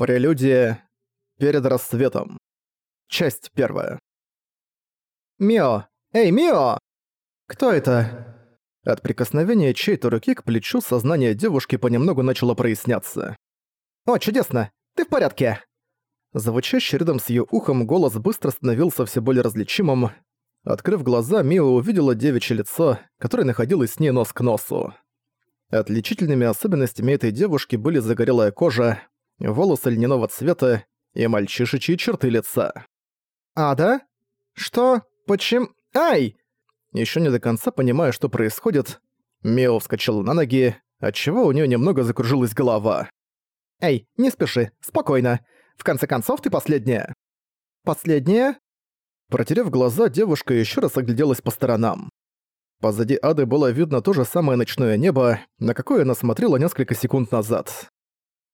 Прелюдия перед рассветом. Часть первая. «Мио! Эй, Мио!» «Кто это?» От прикосновения чьей-то руки к плечу сознание девушки понемногу начало проясняться. «О, чудесно! Ты в порядке?» Звучащий рядом с её ухом голос быстро становился все более различимым. Открыв глаза, Мио увидела девичье лицо, которое находилось с ней нос к носу. Отличительными особенностями этой девушки были загорелая кожа, волосы льняного цвета и мальчишечьи черты лица. «А, да? Что? Почему? Ай!» Ещё не до конца понимая, что происходит, Мио вскочила на ноги, отчего у неё немного закружилась голова. «Эй, не спеши, спокойно. В конце концов, ты последняя». «Последняя?» Протерев глаза, девушка ещё раз огляделась по сторонам. Позади Ады было видно то же самое ночное небо, на какое она смотрела несколько секунд назад.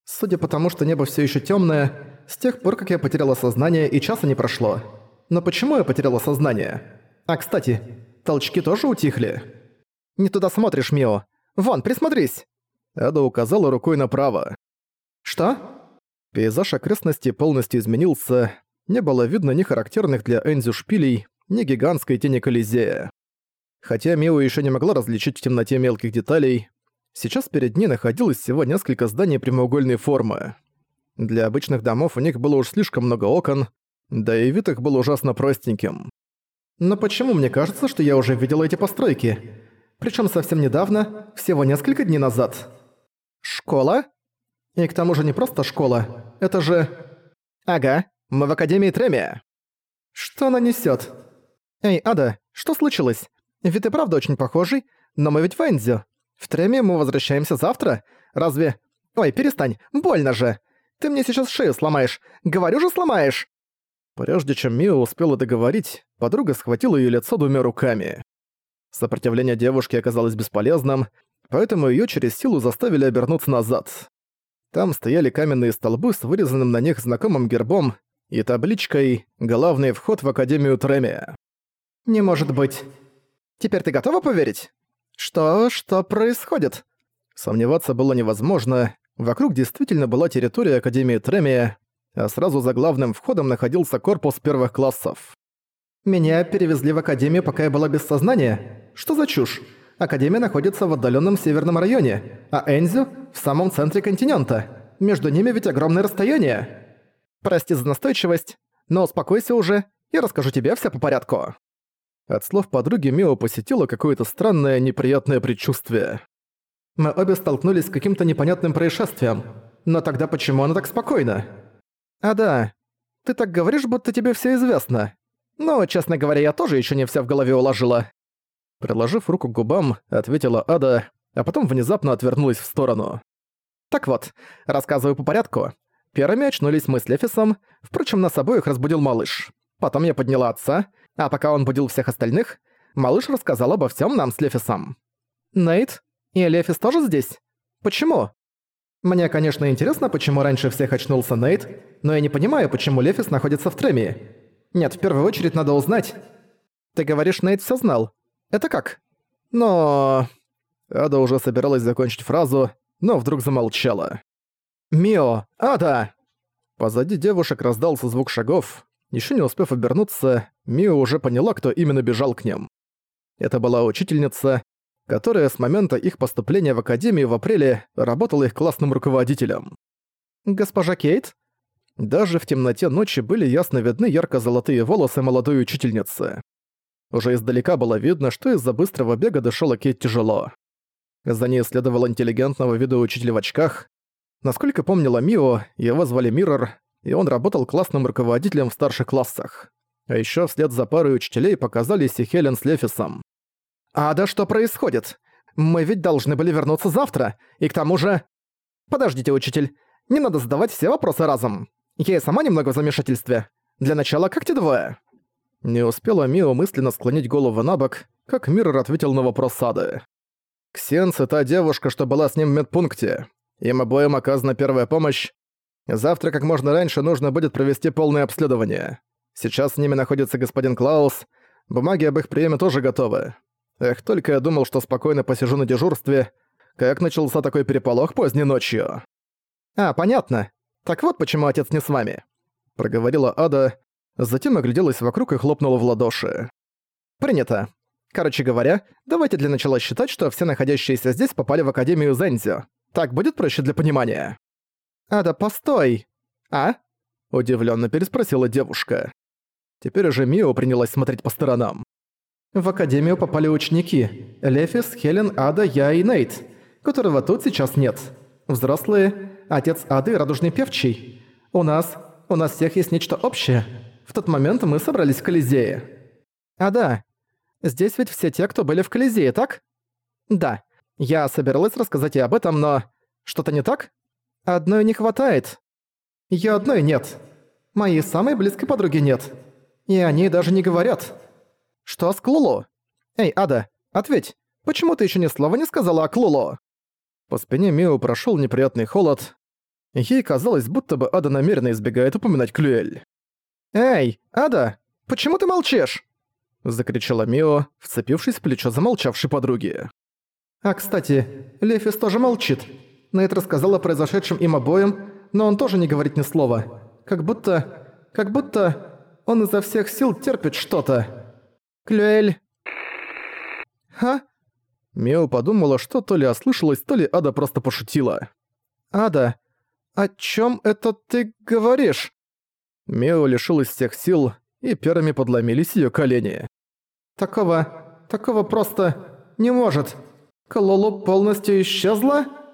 Судя по тому, что небо все еще темное, с тех пор, как я потеряла сознание, и часа не прошло. Но почему я потеряла сознание? А, кстати, толчки тоже утихли. «Не туда смотришь, Мио. Вон, присмотрись!» Ада указала рукой направо. «Что?» Пейзаж окрестности полностью изменился. Не было видно ни характерных для Энзю шпилей, ни гигантской тени Колизея. Хотя Мио еще не могла различить в темноте мелких деталей, Сейчас перед ней находилось всего несколько зданий прямоугольной формы. Для обычных домов у них было уж слишком много окон, да и вид их был ужасно простеньким. Но почему мне кажется, что я уже видела эти постройки? Причем совсем недавно, всего несколько дней назад. Школа? И к тому же не просто школа, это же... Ага, мы в Академии Тремия. Что она несет? Эй, Ада, что случилось? Ведь ты правда очень похожий, но мы ведь в Энзю. В Треме мы возвращаемся завтра? Разве... Ой, перестань, больно же. Ты мне сейчас шею сломаешь. Говорю же, сломаешь. Прежде чем Мио успела договорить, подруга схватила её лицо двумя руками. Сопротивление девушки оказалось бесполезным, поэтому её через силу заставили обернуться назад. Там стояли каменные столбы с вырезанным на них знакомым гербом и табличкой «Главный вход в Академию Тремия». «Не может быть. Теперь ты готова поверить?» «Что? Что происходит?» Сомневаться было невозможно. Вокруг действительно была территория Академии Тремия, а сразу за главным входом находился корпус первых классов. «Меня перевезли в Академию, пока я была без сознания? Что за чушь? Академия находится в отдаленном северном районе, а Энзю — в самом центре континента. Между ними ведь огромное расстояние. Прости за настойчивость, но успокойся уже, я расскажу тебе все по порядку». От слов подруги Мио посетило какое-то странное неприятное предчувствие. «Мы обе столкнулись с каким-то непонятным происшествием. Но тогда почему она так спокойна?» «А да, ты так говоришь, будто тебе все известно. Но, честно говоря, я тоже еще не вся в голове уложила». Приложив руку к губам, ответила Ада, а потом внезапно отвернулась в сторону. «Так вот, рассказываю по порядку. Первыми очнулись мы с Лефисом, впрочем, нас обоих разбудил малыш. Потом я подняла отца, а пока он будил всех остальных, малыш рассказал обо всем нам с Лефисом. «Нейт? И Лефис тоже здесь? Почему?» «Мне, конечно, интересно, почему раньше всех очнулся Нейт, но я не понимаю, почему Лефис находится в Треме. Нет, в первую очередь надо узнать. Ты говоришь, Нейт все знал. Это как? Но...» Ада уже собиралась закончить фразу, но вдруг замолчала. «Мио! Ада!» Позади девушек раздался звук шагов, еще не успев обернуться, Мио уже поняла, кто именно бежал к ним. Это была учительница, которая с момента их поступления в академию в апреле работала их классным руководителем. «Госпожа Кейт?» Даже в темноте ночи были ясно видны ярко-золотые волосы молодой учительницы. Уже издалека было видно, что из-за быстрого бега дышала Кейт тяжело. За ней следовал интеллигентного вида учитель в очках. Насколько помнила Мио, его звали Миррор, и он работал классным руководителем в старших классах. А ещё вслед за парой учителей показались и Хелен с Лефисом. «А да что происходит? Мы ведь должны были вернуться завтра, и к тому же...» «Подождите, учитель, не надо задавать все вопросы разом. Я и сама немного в замешательстве. Для начала, как те двое?» Не успела Мио мысленно склонить голову на бок, как Миррор ответил на вопрос Сады. «Ксенс — это та девушка, что была с ним в медпункте. Им обоим оказана первая помощь, Завтра как можно раньше нужно будет провести полное обследование. Сейчас с ними находится господин Клаус. Бумаги об их приеме тоже готовы. Эх, только я думал, что спокойно посижу на дежурстве. Как начался такой переполох поздней ночью? А, понятно. Так вот почему отец не с вами», — проговорила Ада, затем огляделась вокруг и хлопнула в ладоши. «Принято. Короче говоря, давайте для начала считать, что все находящиеся здесь попали в Академию Зензю. Так будет проще для понимания». «Ада, постой!» «А?» — удивленно переспросила девушка. Теперь уже Мио принялась смотреть по сторонам. В Академию попали ученики. Лефис, Хелен, Ада, я и Нейт, которого тут сейчас нет. Взрослые, отец Ады радужный певчий. У нас, у нас всех есть нечто общее. В тот момент мы собрались в Колизее. А да, здесь ведь все те, кто были в Колизее, так? Да. Я собиралась рассказать и об этом, но... Что-то не так? Одной не хватает. Её одной нет. Моей самой близкой подруги нет. И они даже не говорят. Что с Клуло? Эй, Ада, ответь, почему ты ещё ни слова не сказала о Клуло? По спине Мио прошёл неприятный холод. Ей казалось, будто бы Ада намеренно избегает упоминать Клюэль. «Эй, Ада, почему ты молчишь?» Закричала Мио, вцепившись в плечо замолчавшей подруги. «А, кстати, Лефис тоже молчит. Нейт рассказал о произошедшем им обоим, но он тоже не говорит ни слова. Как будто... как будто он изо всех сил терпит что-то. Клюэль... Ха? Мео подумала, что то ли ослышалась, то ли Ада просто пошутила. «Ада, о чем это ты говоришь?» Мео лишилась всех сил, и первыми подломились ее колени. «Такого... такого просто... не может. Кололо полностью исчезла?»